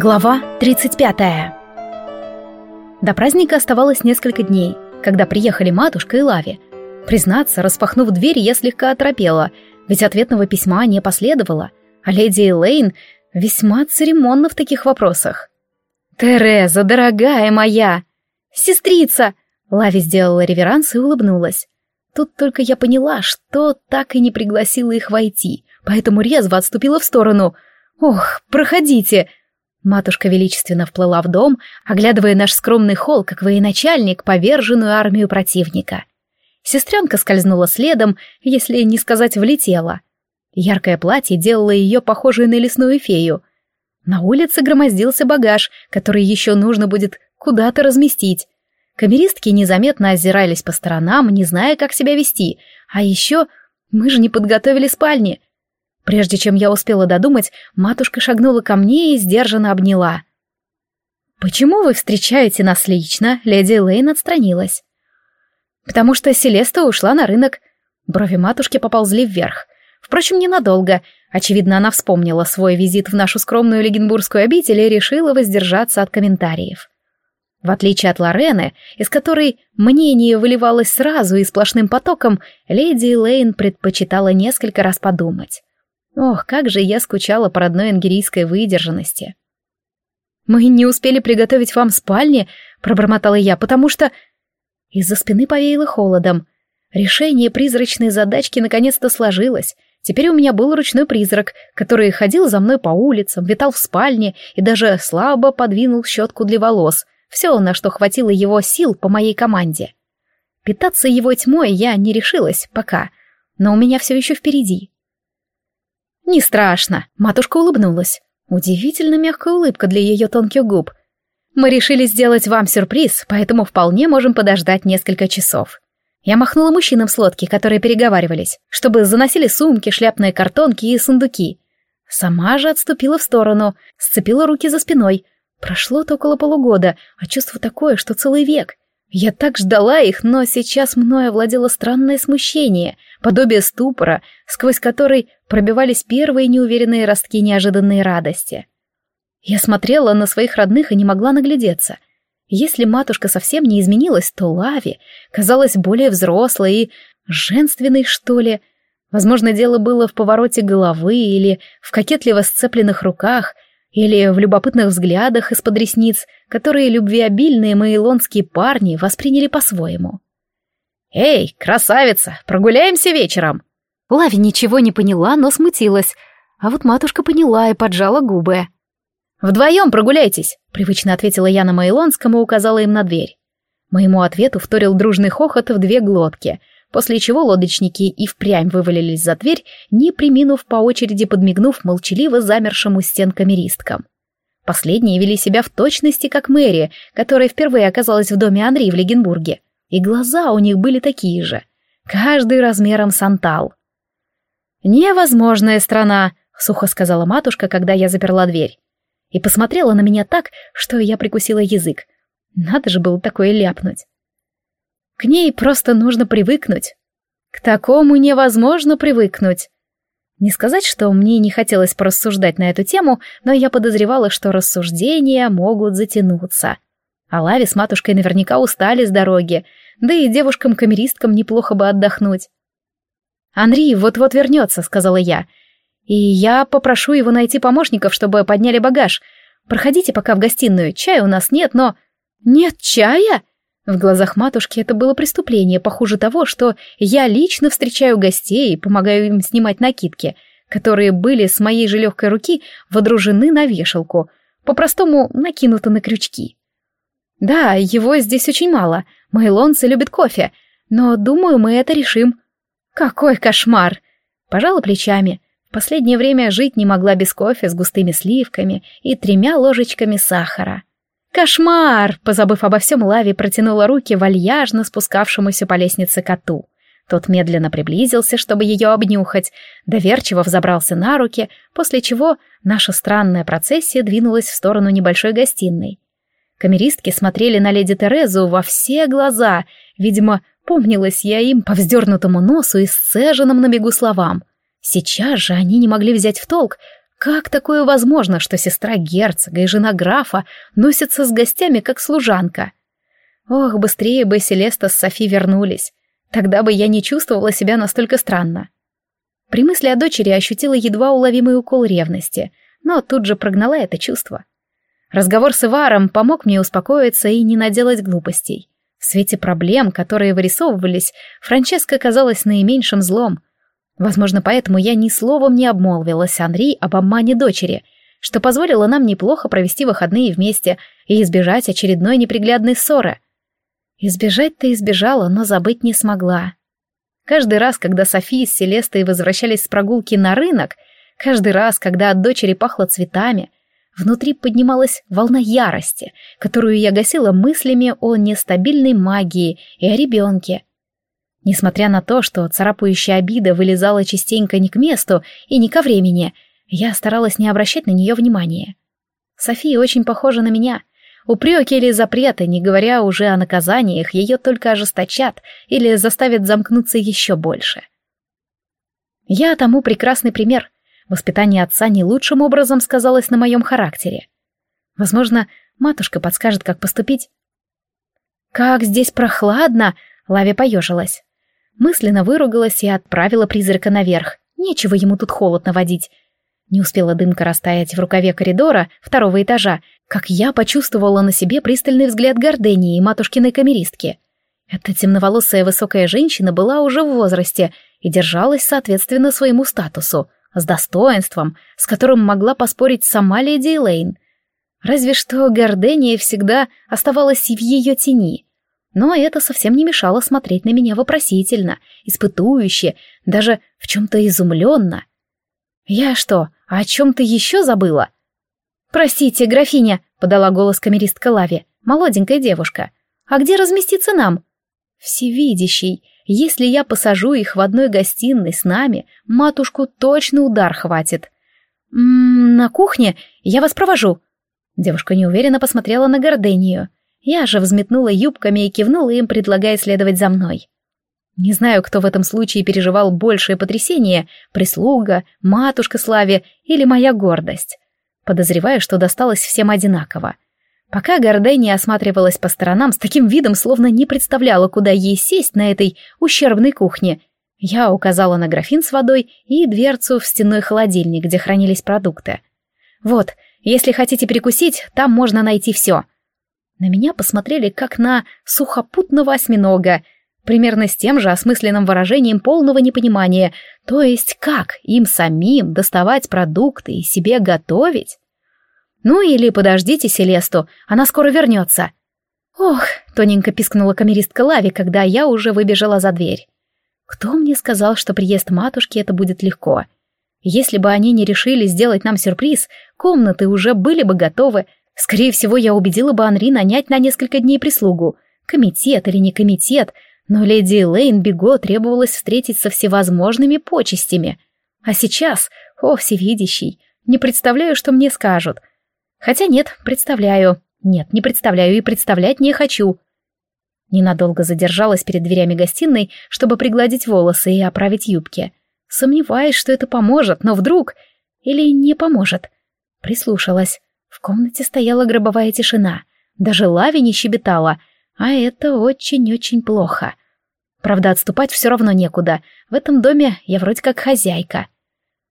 Глава 35 До праздника оставалось несколько дней, когда приехали матушка и Лави. Признаться, распахнув дверь, я слегка оторопела, ведь ответного письма не последовало, а леди Элейн весьма церемонна в таких вопросах. «Тереза, дорогая моя!» «Сестрица!» Лави сделала реверанс и улыбнулась. Тут только я поняла, что так и не пригласила их войти, поэтому резво отступила в сторону. «Ох, проходите!» Матушка величественно вплыла в дом, оглядывая наш скромный холл, как военачальник, поверженную армию противника. Сестренка скользнула следом, если не сказать влетела. Яркое платье делало ее похожей на лесную фею. На улице громоздился багаж, который еще нужно будет куда-то разместить. Камеристки незаметно озирались по сторонам, не зная, как себя вести. А еще мы же не подготовили спальни. Прежде чем я успела додумать, матушка шагнула ко мне и сдержанно обняла. «Почему вы встречаете нас лично?» — леди Лейн отстранилась. «Потому что Селеста ушла на рынок». Брови матушки поползли вверх. Впрочем, ненадолго. Очевидно, она вспомнила свой визит в нашу скромную легенбургскую обитель и решила воздержаться от комментариев. В отличие от Лорены, из которой мнение выливалось сразу и сплошным потоком, леди Лейн предпочитала несколько раз подумать. Ох, как же я скучала по родной ангерийской выдержанности. «Мы не успели приготовить вам спальни», — пробормотала я, «потому что...» Из-за спины повеяло холодом. Решение призрачной задачки наконец-то сложилось. Теперь у меня был ручной призрак, который ходил за мной по улицам, витал в спальне и даже слабо подвинул щетку для волос. Все, на что хватило его сил по моей команде. Питаться его тьмой я не решилась пока, но у меня все еще впереди. «Не страшно», — матушка улыбнулась. Удивительно мягкая улыбка для ее тонких губ. «Мы решили сделать вам сюрприз, поэтому вполне можем подождать несколько часов». Я махнула мужчинам с лодки, которые переговаривались, чтобы заносили сумки, шляпные картонки и сундуки. Сама же отступила в сторону, сцепила руки за спиной. Прошло-то около полугода, а чувство такое, что целый век. Я так ждала их, но сейчас мною овладело странное смущение, подобие ступора, сквозь который пробивались первые неуверенные ростки неожиданной радости. Я смотрела на своих родных и не могла наглядеться. Если матушка совсем не изменилась, то Лави казалась более взрослой и женственной, что ли. Возможно, дело было в повороте головы или в кокетливо сцепленных руках — или в любопытных взглядах из-под ресниц, которые любвеобильные маилонские парни восприняли по-своему. «Эй, красавица, прогуляемся вечером!» Лави ничего не поняла, но смутилась, а вот матушка поняла и поджала губы. «Вдвоем прогуляйтесь», — привычно ответила я на Маилонском и указала им на дверь. Моему ответу вторил дружный хохот в две глотки — после чего лодочники и впрямь вывалились за дверь, не приминув по очереди подмигнув молчаливо замершим у стен камеристкам. Последние вели себя в точности, как Мэри, которая впервые оказалась в доме Анри в Легенбурге. И глаза у них были такие же, каждый размером с антал. «Невозможная страна», — сухо сказала матушка, когда я заперла дверь. И посмотрела на меня так, что я прикусила язык. Надо же было такое ляпнуть. К ней просто нужно привыкнуть. К такому невозможно привыкнуть. Не сказать, что мне не хотелось порассуждать на эту тему, но я подозревала, что рассуждения могут затянуться. А Лави с матушкой наверняка устали с дороги, да и девушкам-камеристкам неплохо бы отдохнуть. «Анри вот-вот вернется», — сказала я. «И я попрошу его найти помощников, чтобы подняли багаж. Проходите пока в гостиную, чая у нас нет, но...» «Нет чая?» В глазах матушки это было преступление, похуже того, что я лично встречаю гостей и помогаю им снимать накидки, которые были с моей же легкой руки водружены на вешалку, по-простому накинуты на крючки. Да, его здесь очень мало, майлонцы любят кофе, но, думаю, мы это решим. Какой кошмар! Пожала плечами. В последнее время жить не могла без кофе с густыми сливками и тремя ложечками сахара. «Кошмар!» — позабыв обо всем, Лави протянула руки вальяжно спускавшемуся по лестнице коту. Тот медленно приблизился, чтобы ее обнюхать, доверчиво взобрался на руки, после чего наша странная процессия двинулась в сторону небольшой гостиной. Камеристки смотрели на леди Терезу во все глаза, видимо, помнилась я им по вздернутому носу и сцеженным на бегу словам. Сейчас же они не могли взять в толк, Как такое возможно, что сестра герцога и жена графа носятся с гостями, как служанка? Ох, быстрее бы Селеста с Софи вернулись. Тогда бы я не чувствовала себя настолько странно. При мысли о дочери ощутила едва уловимый укол ревности, но тут же прогнала это чувство. Разговор с Иваром помог мне успокоиться и не наделать глупостей. В свете проблем, которые вырисовывались, Франческа казалась наименьшим злом. Возможно, поэтому я ни словом не обмолвилась Анри об обмане дочери, что позволило нам неплохо провести выходные вместе и избежать очередной неприглядной ссоры. Избежать-то избежала, но забыть не смогла. Каждый раз, когда София с Селестой возвращались с прогулки на рынок, каждый раз, когда от дочери пахло цветами, внутри поднималась волна ярости, которую я гасила мыслями о нестабильной магии и о ребенке. Несмотря на то, что царапающая обида вылезала частенько не к месту и не ко времени, я старалась не обращать на нее внимания. София очень похожа на меня — Упреки или запреты, не говоря уже о наказаниях, ее только ожесточат или заставят замкнуться еще больше. Я тому прекрасный пример. Воспитание отца не лучшим образом сказалось на моем характере. Возможно, матушка подскажет, как поступить. «Как здесь прохладно!» — Лави поежилась. Мысленно выругалась и отправила призрака наверх. Нечего ему тут холод наводить. Не успела дымка растаять в рукаве коридора второго этажа, как я почувствовала на себе пристальный взгляд Гордении и матушкиной камеристки. Эта темноволосая высокая женщина была уже в возрасте и держалась соответственно своему статусу, с достоинством, с которым могла поспорить сама леди Элейн. Разве что Гордения всегда оставалась в ее тени. Но это совсем не мешало смотреть на меня вопросительно, испытующе, даже в чем-то изумленно. «Я что, о чем-то еще забыла?» «Простите, графиня», — подала голос камеристка Лави, молоденькая девушка. «А где разместиться нам?» «Всевидящий, если я посажу их в одной гостиной с нами, матушку точно удар хватит». «М -м, «На кухне? Я вас провожу». Девушка неуверенно посмотрела на Гордению. Я же взметнула юбками и кивнула им, предлагая следовать за мной. Не знаю, кто в этом случае переживал большее потрясение — прислуга, матушка Славе или моя гордость. Подозреваю, что досталось всем одинаково. Пока Гордения осматривалась по сторонам с таким видом, словно не представляла, куда ей сесть на этой ущербной кухне, я указала на графин с водой и дверцу в стенной холодильник, где хранились продукты. «Вот, если хотите перекусить, там можно найти все». На меня посмотрели как на сухопутного осьминога — примерно с тем же осмысленным выражением полного непонимания, то есть как им самим доставать продукты и себе готовить? Ну или подождите Селесту, она скоро вернется. Ох, тоненько пискнула камеристка Лави, когда я уже выбежала за дверь. Кто мне сказал, что приезд матушки это будет легко? Если бы они не решили сделать нам сюрприз, комнаты уже были бы готовы. Скорее всего, я убедила бы Анри нанять на несколько дней прислугу. Комитет или не комитет — но леди Лейн Бего требовалось встретить со всевозможными почестями. А сейчас, о, всевидящий, не представляю, что мне скажут. Хотя нет, представляю. Нет, не представляю и представлять не хочу. Ненадолго задержалась перед дверями гостиной, чтобы пригладить волосы и оправить юбки. Сомневаюсь, что это поможет, но вдруг... Или не поможет. Прислушалась. В комнате стояла гробовая тишина. Даже лави не щебетала, а это очень-очень плохо. Правда, отступать все равно некуда. В этом доме я вроде как хозяйка.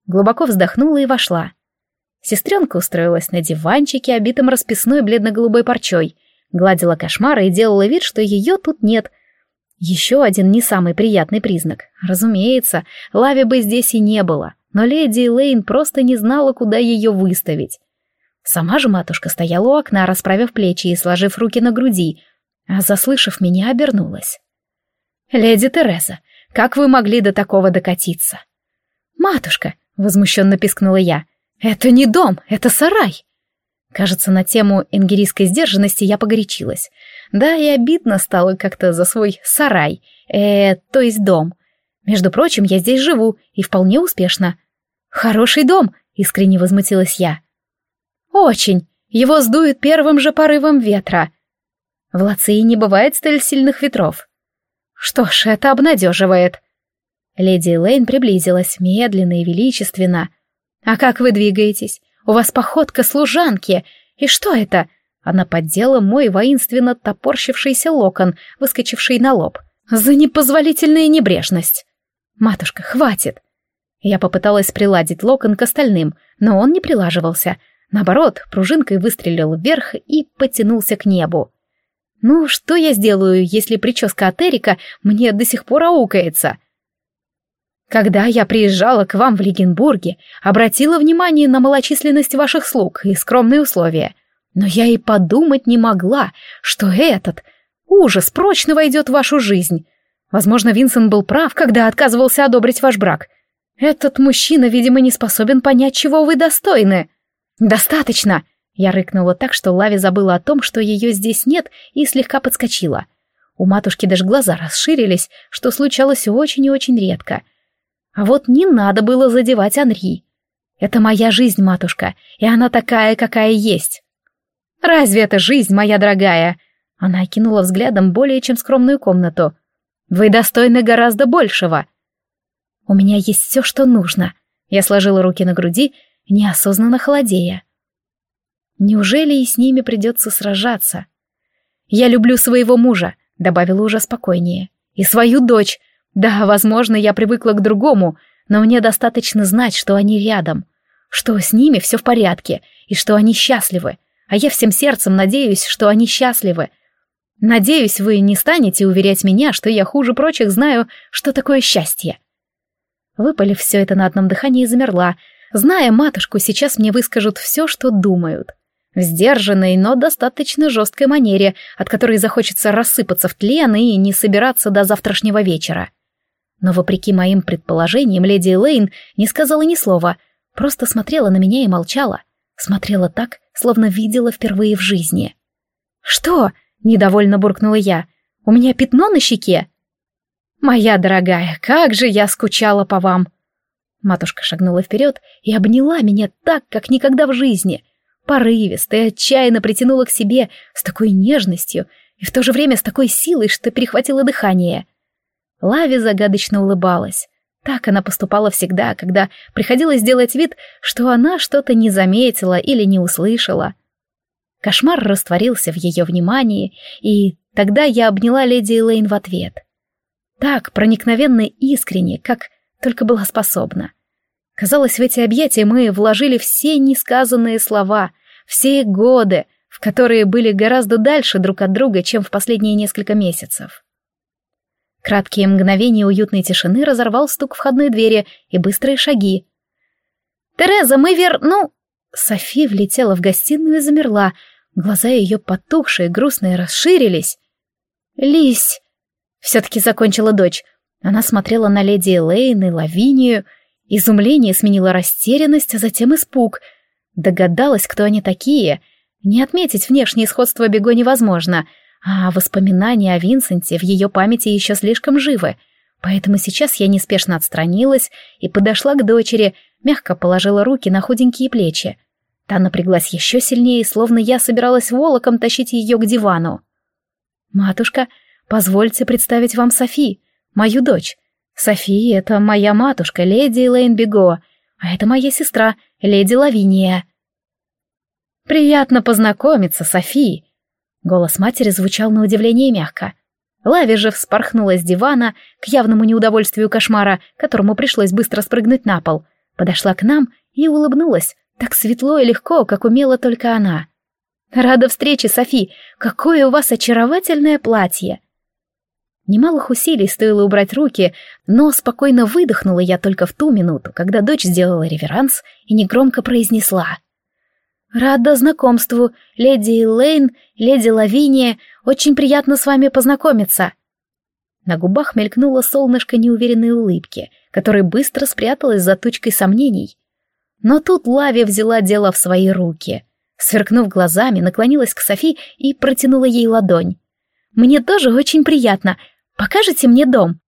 Глубоко вздохнула и вошла. Сестренка устроилась на диванчике, обитом расписной бледно-голубой парчой, гладила кошмары и делала вид, что ее тут нет. Еще один не самый приятный признак. Разумеется, Лави бы здесь и не было, но леди Лейн просто не знала, куда ее выставить. Сама же матушка стояла у окна, расправив плечи и сложив руки на груди, а, заслышав меня, обернулась. «Леди Тереза, как вы могли до такого докатиться?» «Матушка», — возмущенно пискнула я, — «это не дом, это сарай». Кажется, на тему ингерийской сдержанности я погорячилась. Да, и обидно стало как-то за свой сарай, э, то есть дом. Между прочим, я здесь живу, и вполне успешно. «Хороший дом», — искренне возмутилась я. «Очень. Его сдует первым же порывом ветра. В Лации не бывает столь сильных ветров. Что ж, это обнадеживает. Леди Лейн приблизилась медленно и величественно. «А как вы двигаетесь? У вас походка служанки. И что это?» Она поддела мой воинственно топорщившийся локон, выскочивший на лоб. «За непозволительная небрежность!» «Матушка, хватит!» Я попыталась приладить локон к остальным, но он не прилаживался. Наоборот, пружинкой выстрелил вверх и потянулся к небу. Ну, что я сделаю, если прическа от Эрика мне до сих пор аукается? Когда я приезжала к вам в Легенбурге, обратила внимание на малочисленность ваших слуг и скромные условия. Но я и подумать не могла, что этот ужас прочно войдет в вашу жизнь. Возможно, Винсент был прав, когда отказывался одобрить ваш брак. Этот мужчина, видимо, не способен понять, чего вы достойны. Достаточно! Я рыкнула так, что Лави забыла о том, что ее здесь нет, и слегка подскочила. У матушки даже глаза расширились, что случалось очень и очень редко. А вот не надо было задевать Анри. Это моя жизнь, матушка, и она такая, какая есть. Разве это жизнь, моя дорогая? Она окинула взглядом более чем скромную комнату. Вы достойны гораздо большего. У меня есть все, что нужно. Я сложила руки на груди, неосознанно холодея. Неужели и с ними придется сражаться? «Я люблю своего мужа», — добавила уже спокойнее. «И свою дочь. Да, возможно, я привыкла к другому, но мне достаточно знать, что они рядом, что с ними все в порядке и что они счастливы. А я всем сердцем надеюсь, что они счастливы. Надеюсь, вы не станете уверять меня, что я хуже прочих знаю, что такое счастье». Выпалив все это на одном дыхании, замерла. Зная матушку, сейчас мне выскажут все, что думают в сдержанной, но достаточно жесткой манере, от которой захочется рассыпаться в тлен и не собираться до завтрашнего вечера. Но вопреки моим предположениям, леди Элейн не сказала ни слова, просто смотрела на меня и молчала. Смотрела так, словно видела впервые в жизни. «Что?» — недовольно буркнула я. «У меня пятно на щеке?» «Моя дорогая, как же я скучала по вам!» Матушка шагнула вперед и обняла меня так, как никогда в жизни, порывисто и отчаянно притянула к себе с такой нежностью и в то же время с такой силой, что перехватило дыхание. Лави загадочно улыбалась. Так она поступала всегда, когда приходилось делать вид, что она что-то не заметила или не услышала. Кошмар растворился в ее внимании, и тогда я обняла леди Элейн в ответ. Так проникновенно искренне, как только была способна. Казалось, в эти объятия мы вложили все несказанные слова, все годы, в которые были гораздо дальше друг от друга, чем в последние несколько месяцев. Краткие мгновения уютной тишины разорвал стук входной двери и быстрые шаги. «Тереза, мы вер... ну...» Софи влетела в гостиную и замерла. Глаза ее потухшие, грустные, расширились. «Лись!» Все-таки закончила дочь. Она смотрела на леди Элейн и Лавинию, Изумление сменило растерянность, а затем испуг. Догадалась, кто они такие. Не отметить внешнее сходство Бего невозможно, а воспоминания о Винсенте в ее памяти еще слишком живы. Поэтому сейчас я неспешно отстранилась и подошла к дочери, мягко положила руки на худенькие плечи. Та напряглась еще сильнее, словно я собиралась волоком тащить ее к дивану. «Матушка, позвольте представить вам Софи, мою дочь. Софи — это моя матушка, леди Элейн Бего, а это моя сестра, леди Лавиния. «Приятно познакомиться, Софи!» Голос матери звучал на удивление мягко. Лави же вспорхнула с дивана к явному неудовольствию кошмара, которому пришлось быстро спрыгнуть на пол, подошла к нам и улыбнулась, так светло и легко, как умела только она. «Рада встрече, Софи! Какое у вас очаровательное платье!» Немалых усилий стоило убрать руки, но спокойно выдохнула я только в ту минуту, когда дочь сделала реверанс и негромко произнесла. «Рада знакомству, леди Лейн, леди Лавиния, очень приятно с вами познакомиться». На губах мелькнуло солнышко неуверенной улыбки, которая быстро спряталась за тучкой сомнений. Но тут Лави взяла дело в свои руки. Сверкнув глазами, наклонилась к Софи и протянула ей ладонь. «Мне тоже очень приятно. Покажете мне дом?»